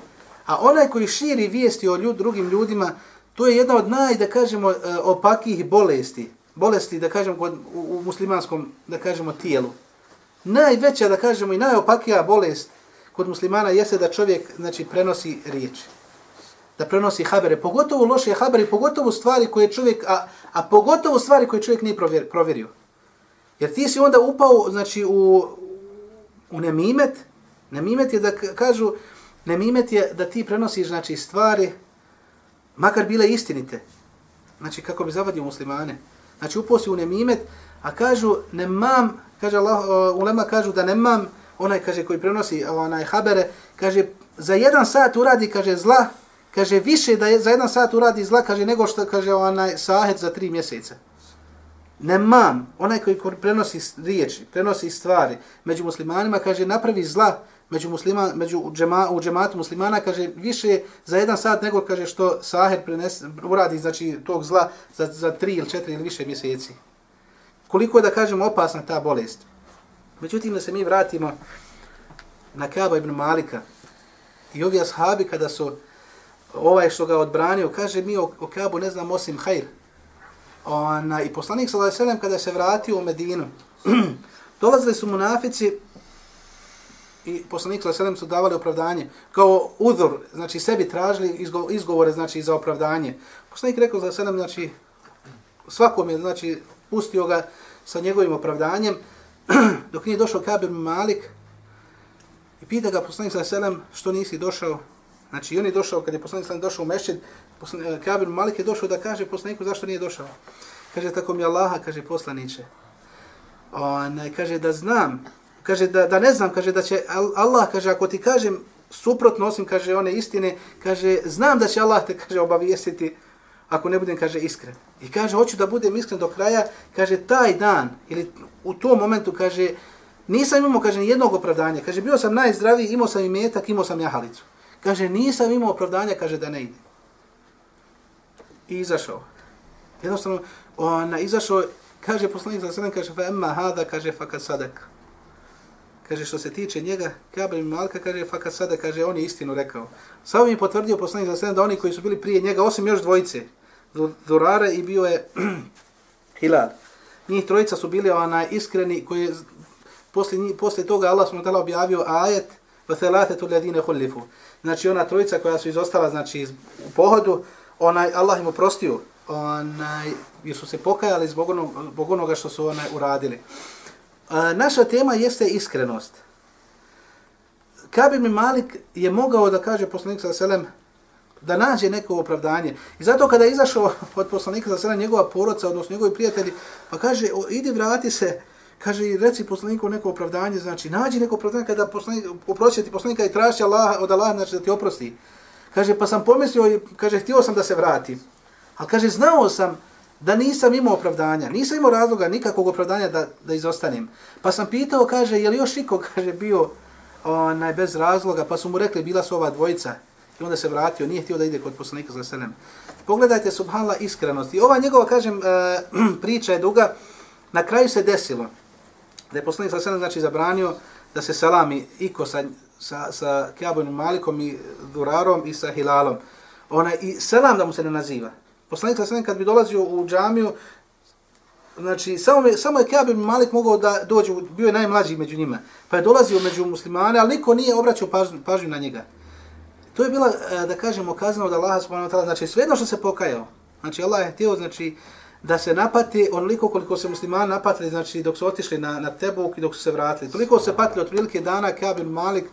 A onaj koji širi vijesti o ljud, drugim ljudima, to je jedna od naj, da kažemo, e, opakih bolesti. Bolesti, da kažemo, kod, u, u muslimanskom, da kažemo, tijelu. Najveća, da kažemo, i najopakija bolest kod muslimana jeste da čovjek, znači, prenosi riječi da prenosi habere, pogotovo loše habere, pogotovo stvari koje čovjek, a, a pogotovo stvari koje čovjek nije provjer, provjerio. Jer ti si onda upao, znači, u, u nemimet, nemimet je da kažu, nemimet je da ti prenosiš, znači, stvari, makar bile istinite. znači kako bi zavadio muslimane. Znači uposi u nemimet, a kažu nemam, kaže Allah, uh, ulema kažu da nemam, onaj kaže koji prenosi onaj habere, kaže za jedan sat uradi, kaže zla, kaže više da je za jedan sat uradi zla, kaže nego što kaže onaj sahet za tri mjeseca. Nemam, onaj koji prenosi riječi, prenosi stvari među muslimanima, kaže napravi zla, među muslima među džema, u džematu muslimana kaže više za jedan sat nego kaže što sahet prenese uradi znači tog zla za za 3 ili 4 ili više mjeseci. Koliko je da kažemo opasna ta bolest. Međutim da se mi vratimo na Kaba ibn Malika i ovi ashabi kada su ovaj što ga odbranio kaže mi o, o Kabu ne znam osim hajr. Ona, I poslanik sallallahu alejhi ve kada se vratio u Medinu dolazili su munafici i poslanik sa sedem su davali opravdanje kao uzor, znači sebi tražili izgovore znači za opravdanje. Poslanik rekao za sedem znači svakom je znači pustio ga sa njegovim opravdanjem dok nije došao Kabir Malik i pita ga poslanik sa sedem što nisi došao. Znači on je došao kad je poslanik sam došao u mešćid, e, Kabir Malik je došao da kaže poslaniku zašto nije došao. Kaže tako mi Allaha kaže poslanice. On kaže da znam kaže da, da ne znam, kaže da će Allah, kaže ako ti kažem suprotno osim, kaže one istine, kaže znam da će Allah te, kaže, obavijestiti ako ne budem, kaže, iskren. I kaže, hoću da budem iskren do kraja, kaže, taj dan, ili u tom momentu, kaže, nisam imao, kaže, jednog opravdanja. Kaže, bio sam najzdraviji, imao sam i metak, imao sam jahalicu. Kaže, nisam imao opravdanja, kaže, da ne ide. I izašao. Jednostavno, on izašao, kaže, poslanik sa sedem, kaže, fa emma hada, kaže, fa kad sadak kaže što se tiče njega, Kabe ibn Malka kaže fakat sadak, kaže on je istinu rekao. Sa ovim potvrdio poslanik za da oni koji su bili prije njega osim još dvojice, Durare i bio je Hilal. Njih trojica su bili ona iskreni koji je posle posle toga Allah smo tala objavio ajet wa thalathatu alladhina. Znači ona trojica koja su izostala znači u pohodu, onaj Allah im oprostio, onaj jer su se pokajali zbog onog, zbog onoga što su onaj uradili. A, naša tema jeste iskrenost. Kabi mi Malik je mogao da kaže poslanik sa selem da nađe neko opravdanje. I zato kada je izašao od poslanika sa selem njegova poroca, odnosno njegovi prijatelji, pa kaže, o, idi vrati se, kaže, i reci poslaniku neko opravdanje, znači, nađi neko opravdanje kada poslanik, oprosti ti poslanika i traži Allah, od Allah, znači da ti oprosti. Kaže, pa sam pomislio, kaže, htio sam da se vrati. Ali kaže, znao sam, da nisam imao opravdanja, nisam imao razloga nikakvog opravdanja da, da izostanem. Pa sam pitao, kaže, je li još iko, kaže, bio onaj, bez razloga, pa su mu rekli, bila su ova dvojica. I onda se vratio, nije htio da ide kod poslanika za selem. Pogledajte, subhanla, iskrenost. I ova njegova, kažem, eh, priča je duga. Na kraju se desilo da je poslanik sa selam znači, zabranio da se salami iko sa, sa, sa Kjabojnim Malikom i Durarom i sa Hilalom. Ona, I selam da mu se ne naziva. Poslanik sallallahu kad bi dolazio u džamiju, znači samo je samo je Ka'b ibn Malik mogao da dođe, bio je najmlađi među njima. Pa je dolazio među muslimane, ali niko nije obraćao pažnju, pažnju na njega. To je bila eh, da kažemo kazna od Allaha subhanahu wa ta'ala, znači svejedno što se pokajao. Znači Allah je htio znači da se napate onoliko koliko se muslimani napatili, znači dok su otišli na na Tebuk i dok su se vratili. Toliko se patili od prilike dana Kabil Malik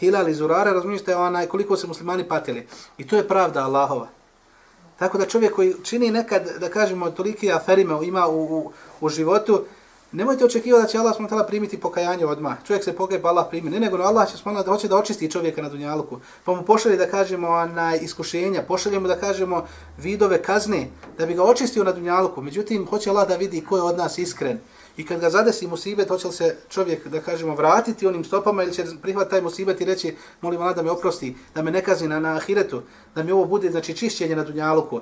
Hilal i Zurara, razumijete, onaj, koliko se muslimani patili. I to je pravda Allahova. Tako da čovjek koji čini nekad, da kažemo, toliki aferime ima u, u, u životu, nemojte očekivati da će Allah smutala primiti pokajanje odmah. Čovjek se pokaje pa Allah primi. Ne nego Allah će smutala da hoće da očisti čovjeka na dunjaluku. Pa mu pošalje da kažemo na iskušenja, pošalje mu da kažemo vidove kazne, da bi ga očistio na dunjaluku. Međutim, hoće Allah da vidi ko je od nas iskren. I kad ga zadesi musibet, hoće li se čovjek, da kažemo, vratiti onim stopama ili će prihvat taj musibet i reći, molim Allah da me oprosti, da me ne kazni na, na ahiretu, da mi ovo bude, znači, čišćenje na dunjaluku.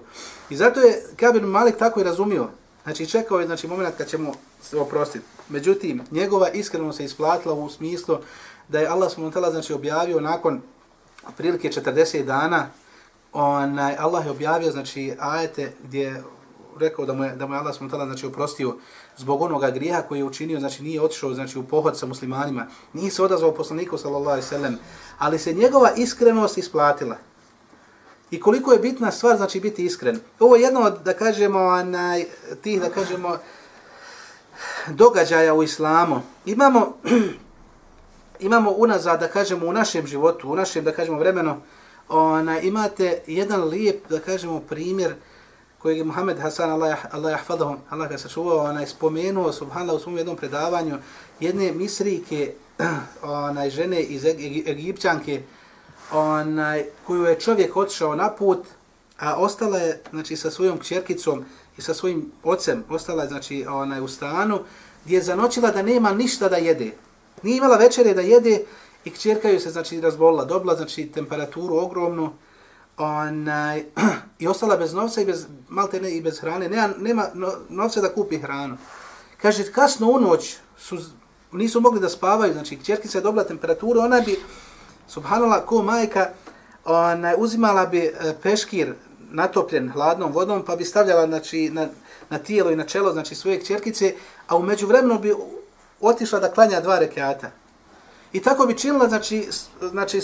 I zato je Kabir Malik tako i razumio. Znači, čekao je, znači, moment kad ćemo se oprostiti. Međutim, njegova iskrenost se isplatila u smislu da je Allah s.w.t. znači, objavio nakon prilike 40 dana, onaj, Allah je objavio, znači, ajete gdje rekao da mu je, da mu je Allah s.w.t. znači, oprostio zbog onoga grijeha koji je učinio, znači nije otišao znači, u pohod sa muslimanima, nije se odazvao poslaniku sallallahu alejhi ve sellem, ali se njegova iskrenost isplatila. I koliko je bitna stvar, znači biti iskren. Ovo je jedno od, da kažemo, na tih, da kažemo, događaja u islamu. Imamo, imamo unazad, da kažemo, u našem životu, u našem, da kažemo, vremenu, ona, imate jedan lijep, da kažemo, primjer kojeg je Muhammed Hasan, Allah, Allah jahfadahom, Allah ga sačuvao, onaj spomenuo, subhanallah, u svom jednom predavanju, jedne misrike, onaj, žene iz Egipćanke, onaj, koju je čovjek otišao na put, a ostala je, znači, sa svojom kćerkicom i sa svojim ocem, ostala je, znači, onaj, u stanu, gdje je zanočila da nema ništa da jede. Nije imala večere da jede i kćerka ju se, znači, razbolila, dobila, znači, temperaturu ogromnu, onaj, i ostala bez novca i bez, malte ne, i bez hrane, nema, nema novca da kupi hranu. Kaže, kasno u noć su, nisu mogli da spavaju, znači, kćerkica je dobila temperaturu, ona bi, subhanallah, ko majka, ona, uzimala bi e, peškir natopljen hladnom vodom, pa bi stavljala znači, na, na tijelo i na čelo znači, svoje čerkice, a u međuvremenu bi otišla da klanja dva rekiata. I tako bi činila, znači, znači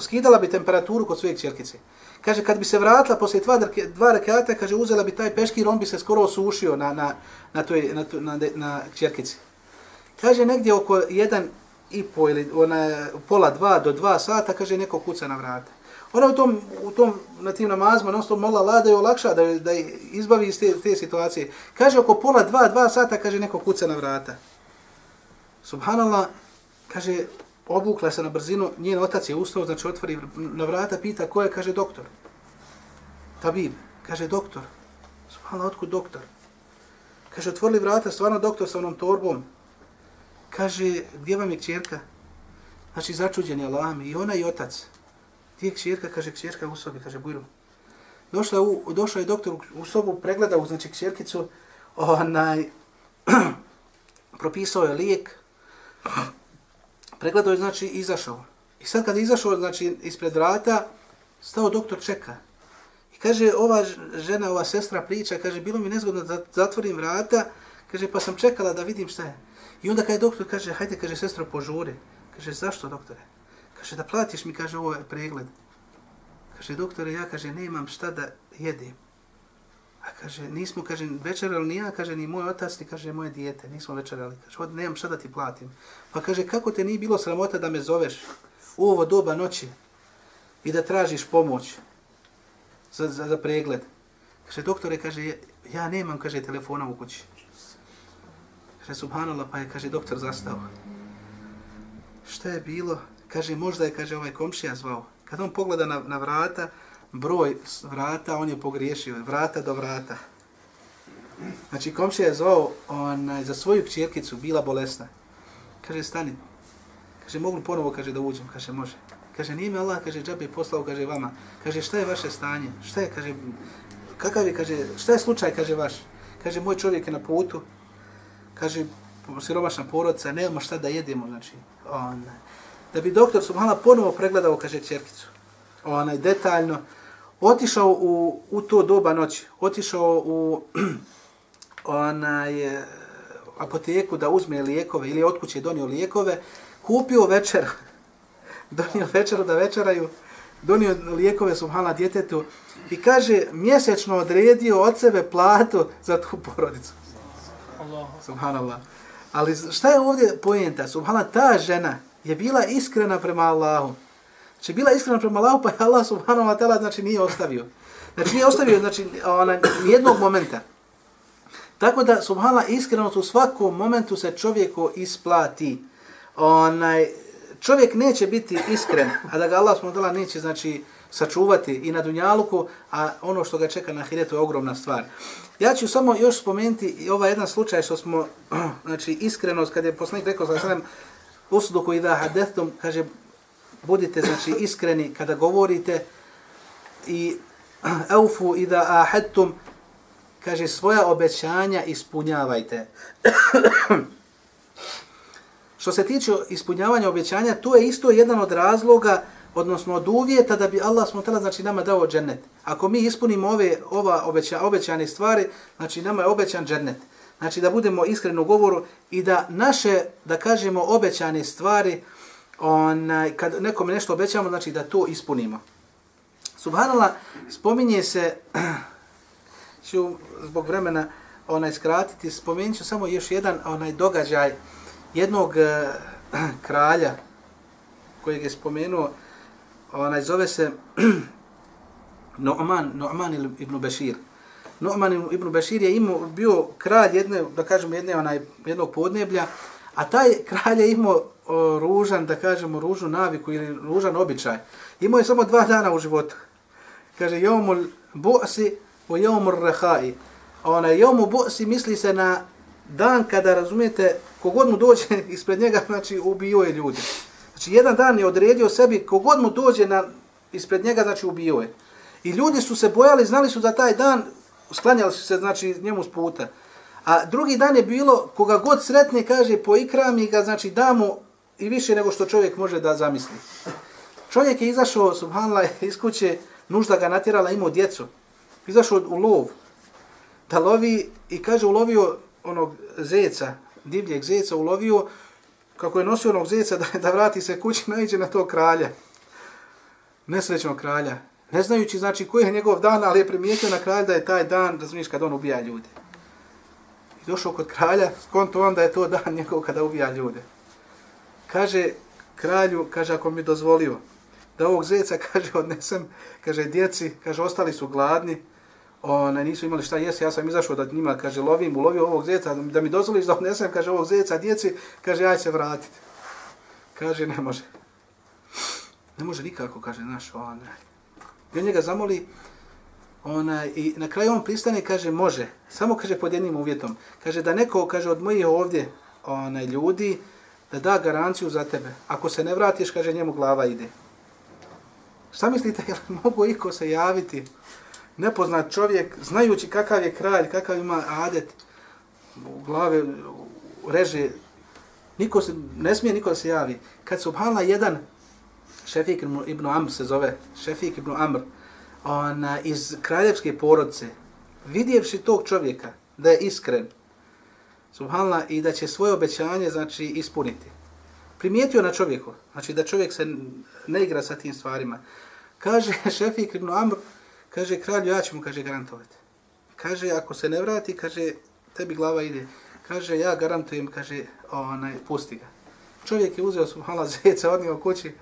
skidala bi temperaturu kod svoje čerkice. Kaže, kad bi se vratila poslije dva, dva rekata, kaže, uzela bi taj peškir, on bi se skoro osušio na, na, na, toj, na, na, na, čerkici. Kaže, negdje oko jedan i po ili ona, pola dva do dva sata, kaže, neko kuca na vrata. Ona u tom, u tom na tim namazima non stop molila Allah da je olakša, da, da je izbavi iz te, te situacije. Kaže oko pola dva, dva sata, kaže neko kuca na vrata. Subhanallah, kaže, obukla se na brzinu, njen otac je ustao, znači otvori na vrata, pita ko je, kaže doktor. Tabib, kaže doktor. Subhanallah, otkud doktor? Kaže, otvorili vrata, stvarno doktor sa onom torbom. Kaže, gdje vam je kćerka? Znači, začuđen je Allah i ona i otac. Ti je kćerka, kaže kćerka u sobi, kaže bujru. Došla u, došao je doktor u sobu, pregledao, znači kćerkicu, onaj, propisao je lijek, pregledao je, znači, izašao. I sad kad je izašao, znači, ispred vrata, stao doktor čeka. I kaže, ova žena, ova sestra priča, kaže, bilo mi nezgodno da zatvorim vrata, kaže, pa sam čekala da vidim šta je. I onda kada je doktor kaže, hajde, kaže, sestro, požuri. Kaže, zašto, doktore? Kaže, da platiš mi, kaže, ovo je pregled. Kaže, doktore, ja, kaže, nemam šta da jedem. A kaže, nismo, kaže, večerali ni ja, kaže, ni moj otac, ni kaže, moje dijete, nismo večerali. Kaže, od, nemam šta da ti platim. Pa kaže, kako te nije bilo sramota da me zoveš u ovo doba noći i da tražiš pomoć za, za, za pregled. Kaže, doktore, kaže, ja nemam, kaže, telefona u kući. Kaže, subhanallah, pa je, kaže, doktor zastao. Šta je bilo? kaže, možda je, kaže, ovaj komšija zvao. Kad on pogleda na, na vrata, broj vrata, on je pogriješio, vrata do vrata. Znači, komšija je zvao onaj, za svoju kćerkicu, bila bolesna. Kaže, stani. Kaže, mogu ponovo, kaže, da uđem. Kaže, može. Kaže, nije me Allah, kaže, džabe poslao, kaže, vama. Kaže, šta je vaše stanje? Šta je, kaže, kakav je, kaže, šta je slučaj, kaže, vaš? Kaže, moj čovjek je na putu. Kaže, siromašna porodca, nemamo šta da jedemo, znači, onaj. Da bi doktor Subhala ponovo pregledao, kaže čerkicu, onaj detaljno, otišao u, u to doba noći, otišao u onaj e, apoteku da uzme lijekove ili od kuće donio lijekove, kupio večer, donio večeru da večeraju, donio lijekove Subhala djetetu i kaže mjesečno odredio od sebe platu za tu porodicu. Allah. Subhanallah. Ali šta je ovdje pojenta? Subhanallah, ta žena, je bila iskrena prema Allahu. Znači, bila iskrena prema Allahu, pa je Allah subhanahu wa ta'ala, znači, nije ostavio. Znači, nije ostavio, znači, ona, nijednog momenta. Tako da, subhanallah, iskrenost u svakom momentu se čovjeku isplati. Onaj, čovjek neće biti iskren, a da ga Allah subhanahu neće, znači, sačuvati i na dunjaluku, a ono što ga čeka na hiretu je ogromna stvar. Ja ću samo još spomenuti ovaj jedan slučaj što smo, znači, iskrenost, kad je poslanik rekao, znači, usduku da hadethtum, kaže, budite znači iskreni kada govorite i eufu idha ahadtum, kaže, svoja obećanja ispunjavajte. Što se tiče ispunjavanja obećanja, to je isto jedan od razloga, odnosno od uvjeta da bi Allah smo tela, znači nama dao džennet. Ako mi ispunimo ove ova obeća, obećane stvari, znači nama je obećan džennet. Znači da budemo iskreni u govoru i da naše, da kažemo, obećane stvari, onaj, kad nekome nešto obećamo, znači da to ispunimo. Subhanallah, spominje se, ću zbog vremena onaj skratiti, spomenut ću samo još jedan onaj događaj jednog eh, kralja kojeg je spomenuo, onaj zove se Nu'man, Nu'man ibn Bešir. Nu'man ibn Bešir je imao, bio kralj jedne, da kažemo, jedne, onaj, jednog podneblja, a taj kralj je imao o, ružan, da kažemo, ružnu naviku ili ružan običaj. Imao je samo dva dana u životu. Kaže, jomul bu'si o jomul rehai. Onaj, jomul bu'si misli se na dan kada, razumijete, kogod mu dođe ispred njega, znači, ubio je ljude. Znači, jedan dan je odredio sebi, kogod mu dođe na, ispred njega, znači, ubio je. I ljudi su se bojali, znali su za taj dan, sklanjali su se, znači, njemu s puta. A drugi dan je bilo, koga god sretne, kaže, po ikrami ga, znači, damo i više nego što čovjek može da zamisli. Čovjek je izašao, subhanallah, iz kuće, nužda ga natjerala, imao djecu. Izašao u lov, da lovi i kaže, ulovio onog zeca, divljeg zeca, ulovio, kako je nosio onog zeca da, da vrati se kući, naiđe na to kralja. Nesrećnog kralja. Ne znajući, znači, koji je njegov dan, ali je primijetio na kralj da je taj dan, razumiješ, kad on ubija ljude. I došao kod kralja, skonto on da je to dan njegov kada ubija ljude. Kaže kralju, kaže, ako mi dozvolio, da ovog zeca, kaže, odnesem, kaže, djeci, kaže, ostali su gladni, one, nisu imali šta jesti, ja sam izašao da njima, kaže, lovim, ulovio ovog zeca, da mi dozvoliš da odnesem, kaže, ovog zeca djeci, kaže, aj se vratiti. Kaže, ne može. Ne može nikako, kaže, naš, onaj. I on njega zamoli, ona, i na kraju on pristane, kaže, može, samo, kaže, pod jednim uvjetom. Kaže, da neko, kaže, od mojih ovdje, onaj, ljudi, da da garanciju za tebe. Ako se ne vratiš, kaže, njemu glava ide. Šta mislite, je li mogu iko se javiti? Nepoznat čovjek, znajući kakav je kralj, kakav ima adet, u glave reže, niko se, ne smije niko se javi. Kad se obhala jedan, Šefik ibn Amr se zove, Šefik ibn Amr, ona, iz kraljevske porodce, vidjevši tog čovjeka da je iskren, subhanallah, i da će svoje obećanje, znači, ispuniti. Primijetio na čovjeku, znači da čovjek se ne igra sa tim stvarima. Kaže Šefik ibn Amr, kaže kralju, ja ću mu, kaže, garantovati. Kaže, ako se ne vrati, kaže, tebi glava ide. Kaže, ja garantujem, kaže, onaj, pusti ga. Čovjek je uzeo, subhala zeca, odnio kući,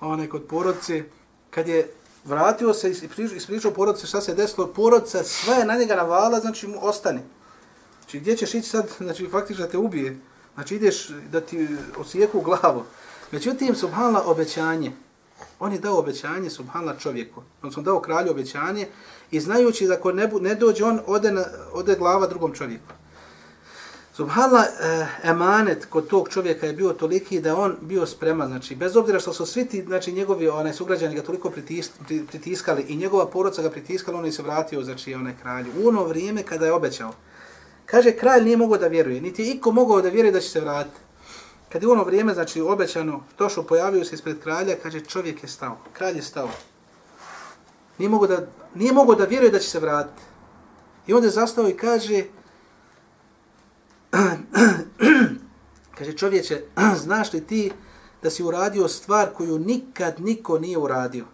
onaj, kod porodci, kad je vratio se i ispričao porodce šta se desilo, porodca sve je na njega navala, znači mu ostane. Znači gdje ćeš ići sad, znači faktično da te ubije, znači ideš da ti osijeku glavu. Međutim, subhala obećanje, on je dao obećanje, subhanla čovjeku. On sam dao kralju obećanje i znajući da ako ne, ne dođe on, ode, na, ode glava drugom čovjeku. Subhanla eh, emanet kod tog čovjeka je bio toliki da on bio spreman, znači bez obzira što su svi ti, znači njegovi onaj sugrađani ga toliko pritis, pritiskali i njegova porodica ga pritiskala, on je se vratio, znači onaj kralju. U ono vrijeme kada je obećao, kaže kralj nije mogao da vjeruje, niti je iko mogao da vjeruje da će se vratiti. Kad je u ono vrijeme, znači obećano, došao, pojavio se ispred kralja, kaže čovjek je stao, kralj je stao. Nije mogo da, nije mogao da vjeruje da će se vratiti. I onda je zastao i kaže, kaže čovječe, znaš li ti da si uradio stvar koju nikad niko nije uradio?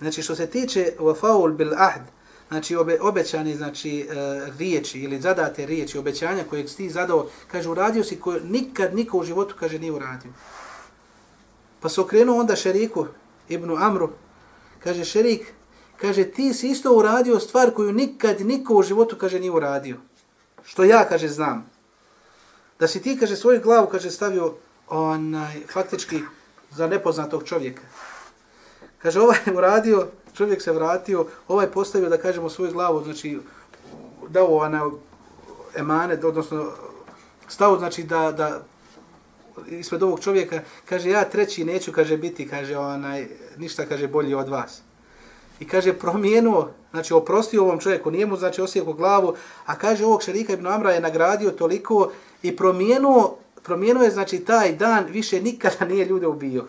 Znači što se tiče wafaul bil ahd, znači obe, obećani znači e, riječi ili zadate riječi, obećanja koje si ti zadao, kaže uradio si koje nikad niko u životu kaže nije uradio. Pa se okrenuo onda šeriku, Ibnu Amru, kaže šerik, kaže ti si isto uradio stvar koju nikad niko u životu kaže nije uradio što ja, kaže, znam, da si ti, kaže, svoju glavu, kaže, stavio onaj, faktički za nepoznatog čovjeka. Kaže, ovaj uradio, čovjek se vratio, ovaj postavio, da kažemo, svoju glavu, znači, dao ona emane, odnosno, stao, znači, da, da, ispred ovog čovjeka, kaže, ja treći neću, kaže, biti, kaže, onaj, ništa, kaže, bolji od vas i kaže promijenuo, znači oprostio ovom čovjeku, nije mu znači osjekao glavu, a kaže ovog šerika Ibn Amra je nagradio toliko i promijenuo, promijenuo je znači taj dan više nikada nije ljude ubio.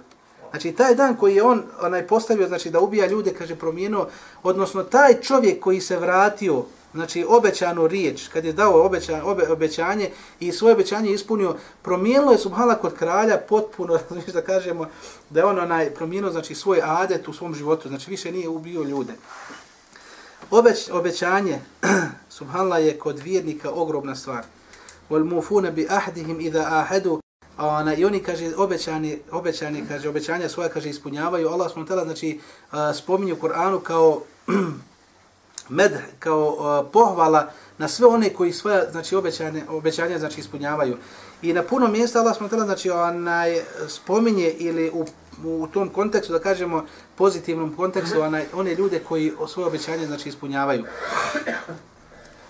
Znači taj dan koji je on onaj postavio znači da ubija ljude, kaže promijenuo, odnosno taj čovjek koji se vratio znači obećanu riječ, kad je dao obećanje, obe, obećanje i svoje obećanje ispunio, promijenilo je subhala kod kralja potpuno, znači da kažemo, da je on onaj promijenio znači svoj adet u svom životu, znači više nije ubio ljude. Obeć, obećanje, subhala je kod vjernika ogromna stvar. Wal mufuna bi ahdihim ona i oni kaže obećani obećani kaže obećanja svoja kaže ispunjavaju Allah smo tela, znači spominju Kur'anu kao med kao pohvala na sve one koji svoja znači obećanje obećanja znači ispunjavaju. I na puno mjesta Allah smo tela, znači onaj spominje ili u, u tom kontekstu da kažemo pozitivnom kontekstu onaj one ljude koji svoje obećanje znači ispunjavaju.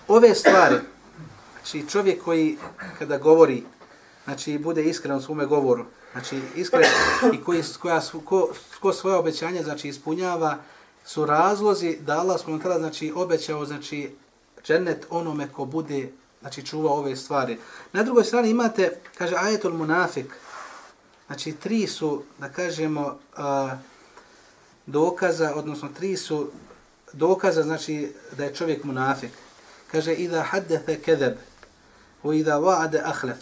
Ove stvari znači čovjek koji kada govori znači bude iskren u svome govoru, znači iskren i koji koja ko, ko svoje obećanje znači ispunjava su razlozi da Allah smo tada znači obećao znači džennet onome ko bude znači čuva ove stvari. Na drugoj strani imate, kaže ajetul munafik, znači tri su, da kažemo, a, dokaza, odnosno tri su dokaza, znači da je čovjek munafik. Kaže, ida haddefe kedeb, u ida vaade ahlef.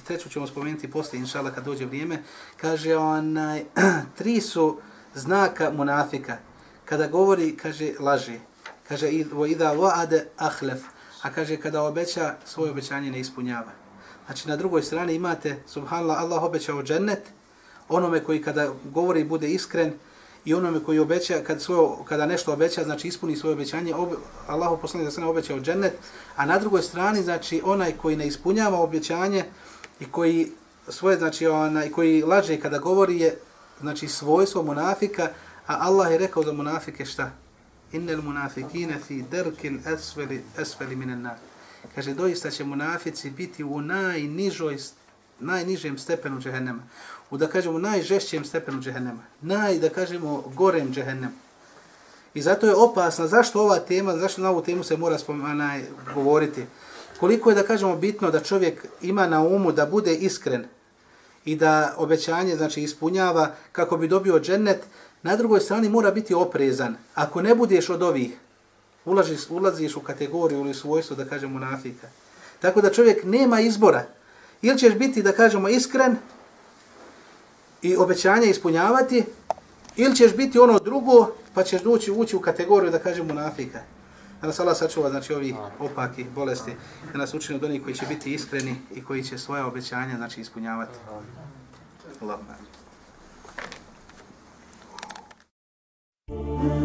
I treću ćemo spomenuti poslije, inšala, kad dođe vrijeme. Kaže, onaj, tri su znaka munafika. Kada govori, kaže, laži. Kaže, ida vaade ahlef a kaže kada obeća, svoje obećanje ne ispunjava. Znači na drugoj strani imate, subhanallah, Allah obećao džennet, onome koji kada govori bude iskren i onome koji obeća, kad svoje, kada nešto obeća, znači ispuni svoje obećanje, obe, Allah poslani da se ne obećao džennet, a na drugoj strani, znači onaj koji ne ispunjava obećanje i koji svoje, znači onaj koji laže kada govori je, znači svojstvo munafika, a Allah je rekao za munafike šta? Innal munafikina fi darkin asfali asfali minen nar. Kaže, doista će munafici biti u najnižoj, najnižem stepenu džehennema. U da kažemo najžešćem stepenu džehennema. Naj, da kažemo, gorem džehennema. I zato je opasna, zašto ova tema, zašto na ovu temu se mora spomenaj, govoriti. Koliko je, da kažemo, bitno da čovjek ima na umu da bude iskren i da obećanje, znači, ispunjava kako bi dobio džennet, Na drugoj strani mora biti oprezan. Ako ne budeš od ovih, ulaziš, ulaziš u kategoriju ili svojstvo, da kažemo, nafika. Tako da čovjek nema izbora. Ili ćeš biti, da kažemo, iskren i obećanja ispunjavati, ili ćeš biti ono drugo, pa ćeš doći ući u kategoriju, da kažemo, nafika. A da se Allah sačuva znači, ovi opaki bolesti, da nas učini od onih koji će biti iskreni i koji će svoje obećanja znači, ispunjavati. Allah. Allah.